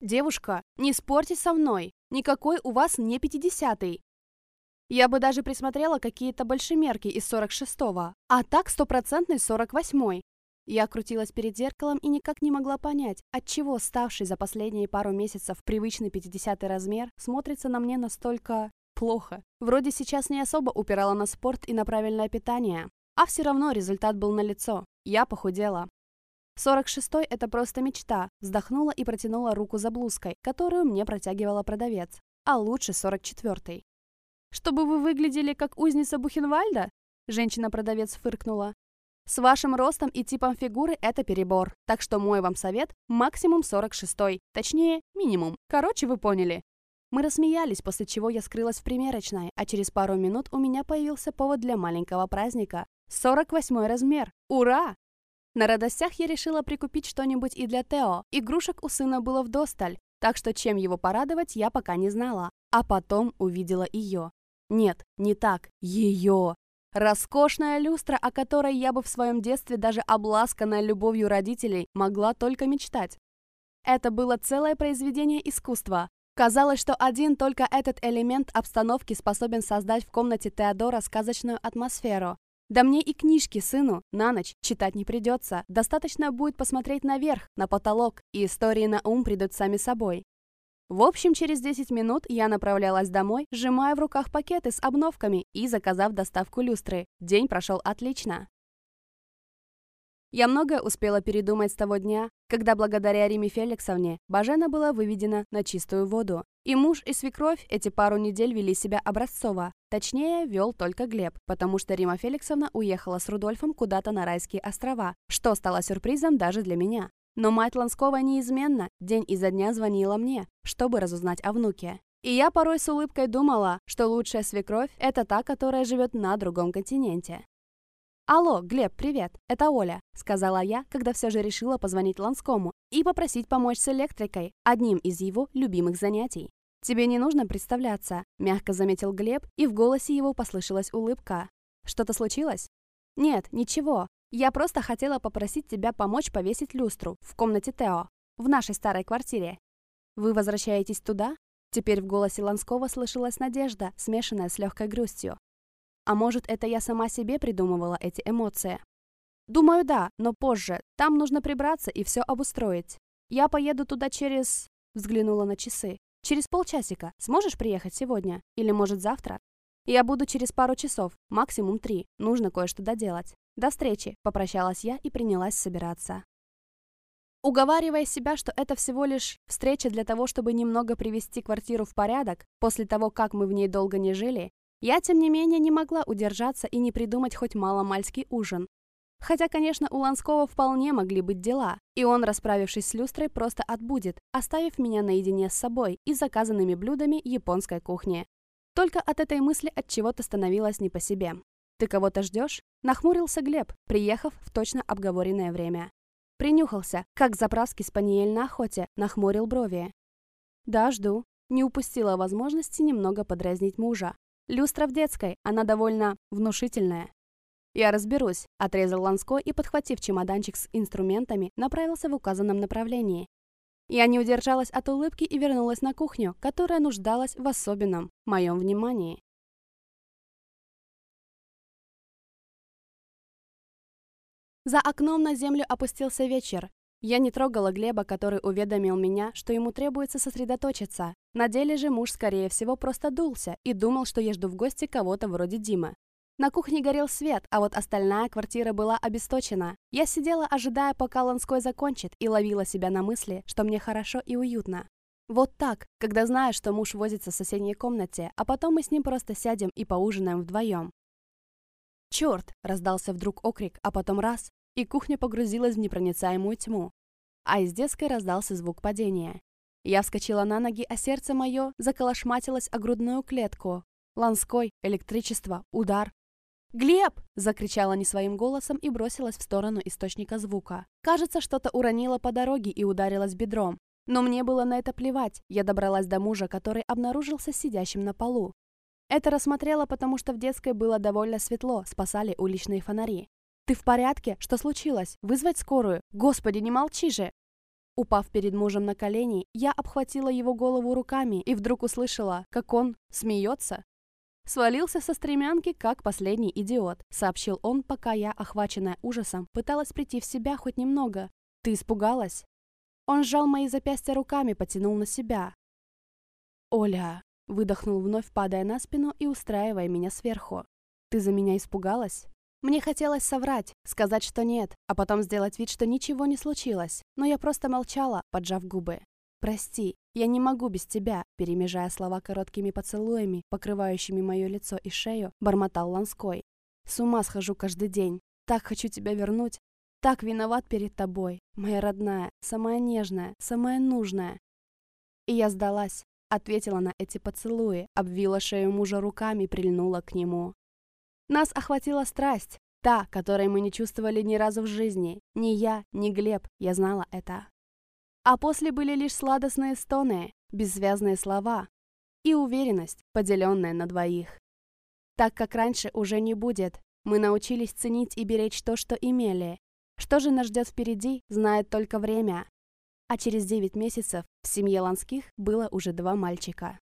«Девушка, не спорьте со мной! Никакой у вас не пятидесятый!» Я бы даже присмотрела какие-то большемерки из 46-го, а так стопроцентный 48-й. Я крутилась перед зеркалом и никак не могла понять, отчего ставший за последние пару месяцев привычный 50-й размер смотрится на мне настолько плохо. Вроде сейчас не особо упирала на спорт и на правильное питание, а все равно результат был налицо. Я похудела. 46-й – это просто мечта. Вздохнула и протянула руку за блузкой, которую мне протягивала продавец. А лучше 44-й. «Чтобы вы выглядели как узница Бухенвальда?» Женщина-продавец фыркнула. «С вашим ростом и типом фигуры это перебор. Так что мой вам совет – максимум 46-й. Точнее, минимум. Короче, вы поняли». Мы рассмеялись, после чего я скрылась в примерочной, а через пару минут у меня появился повод для маленького праздника. 48 размер. Ура! На радостях я решила прикупить что-нибудь и для Тео. Игрушек у сына было вдосталь, так что чем его порадовать, я пока не знала. А потом увидела ее. Нет, не так. Ее. Роскошная люстра, о которой я бы в своем детстве даже обласканная любовью родителей могла только мечтать. Это было целое произведение искусства. Казалось, что один только этот элемент обстановки способен создать в комнате Теодора сказочную атмосферу. Да мне и книжки сыну на ночь читать не придется. Достаточно будет посмотреть наверх, на потолок, и истории на ум придут сами собой. В общем, через 10 минут я направлялась домой, сжимая в руках пакеты с обновками и заказав доставку люстры. День прошел отлично. Я многое успела передумать с того дня, когда благодаря Риме Феликсовне Бажена была выведена на чистую воду. И муж, и свекровь эти пару недель вели себя образцово. Точнее, вел только Глеб, потому что Рима Феликсовна уехала с Рудольфом куда-то на райские острова, что стало сюрпризом даже для меня. Но мать Ланского неизменно день изо дня звонила мне, чтобы разузнать о внуке. И я порой с улыбкой думала, что лучшая свекровь – это та, которая живет на другом континенте. «Алло, Глеб, привет, это Оля», — сказала я, когда все же решила позвонить Ланскому и попросить помочь с электрикой, одним из его любимых занятий. «Тебе не нужно представляться», — мягко заметил Глеб, и в голосе его послышалась улыбка. «Что-то случилось?» «Нет, ничего. Я просто хотела попросить тебя помочь повесить люстру в комнате Тео, в нашей старой квартире. Вы возвращаетесь туда?» Теперь в голосе Ланского слышалась надежда, смешанная с легкой грустью. А может, это я сама себе придумывала эти эмоции? Думаю, да, но позже. Там нужно прибраться и все обустроить. Я поеду туда через... Взглянула на часы. Через полчасика. Сможешь приехать сегодня? Или, может, завтра? Я буду через пару часов, максимум три. Нужно кое-что доделать. До встречи, попрощалась я и принялась собираться. Уговаривая себя, что это всего лишь встреча для того, чтобы немного привести квартиру в порядок, после того, как мы в ней долго не жили, я, тем не менее, не могла удержаться и не придумать хоть маломальский ужин. Хотя, конечно, у Ланского вполне могли быть дела, и он, расправившись с люстрой, просто отбудет, оставив меня наедине с собой и заказанными блюдами японской кухни. Только от этой мысли от чего-то становилось не по себе. «Ты кого-то ждешь?» – нахмурился Глеб, приехав в точно обговоренное время. Принюхался, как заправский спаниель на охоте, нахмурил брови. «Да, жду». Не упустила возможности немного подразнить мужа. Люстра в детской, она довольно внушительная. «Я разберусь», – отрезал Ланско и, подхватив чемоданчик с инструментами, направился в указанном направлении. Я не удержалась от улыбки и вернулась на кухню, которая нуждалась в особенном моем внимании. За окном на землю опустился вечер. Я не трогала Глеба, который уведомил меня, что ему требуется сосредоточиться. На деле же муж, скорее всего, просто дулся и думал, что я жду в гости кого-то вроде Димы. На кухне горел свет, а вот остальная квартира была обесточена. Я сидела, ожидая, пока Ланской закончит, и ловила себя на мысли, что мне хорошо и уютно. Вот так, когда знаешь, что муж возится в соседней комнате, а потом мы с ним просто сядем и поужинаем вдвоем. «Черт!» – раздался вдруг окрик, а потом раз, и кухня погрузилась в непроницаемую тьму. А из детской раздался звук падения. Я вскочила на ноги, а сердце мое заколошматилось о грудную клетку. Ланской, электричество, удар. «Глеб!» – закричала не своим голосом и бросилась в сторону источника звука. Кажется, что-то уронило по дороге и ударилось бедром. Но мне было на это плевать. Я добралась до мужа, который обнаружился сидящим на полу. Это рассмотрела, потому что в детской было довольно светло, спасали уличные фонари. «Ты в порядке? Что случилось? Вызвать скорую? Господи, не молчи же!» Упав перед мужем на колени, я обхватила его голову руками и вдруг услышала, как он смеется. «Свалился со стремянки, как последний идиот», — сообщил он, пока я, охваченная ужасом, пыталась прийти в себя хоть немного. «Ты испугалась?» Он сжал мои запястья руками, потянул на себя. «Оля!» — выдохнул вновь, падая на спину и устраивая меня сверху. «Ты за меня испугалась?» Мне хотелось соврать, сказать, что нет, а потом сделать вид, что ничего не случилось, но я просто молчала, поджав губы. «Прости, я не могу без тебя», перемежая слова короткими поцелуями, покрывающими мое лицо и шею, бормотал Ланской. «С ума схожу каждый день. Так хочу тебя вернуть. Так виноват перед тобой, моя родная, самая нежная, самая нужная». И я сдалась, ответила на эти поцелуи, обвила шею мужа руками, прильнула к нему. Нас охватила страсть, та, которой мы не чувствовали ни разу в жизни. Ни я, ни Глеб, я знала это. А после были лишь сладостные стоны, бессвязные слова и уверенность, поделенная на двоих. Так как раньше уже не будет, мы научились ценить и беречь то, что имели. Что же нас ждет впереди, знает только время. А через 9 месяцев в семье Ланских было уже два мальчика.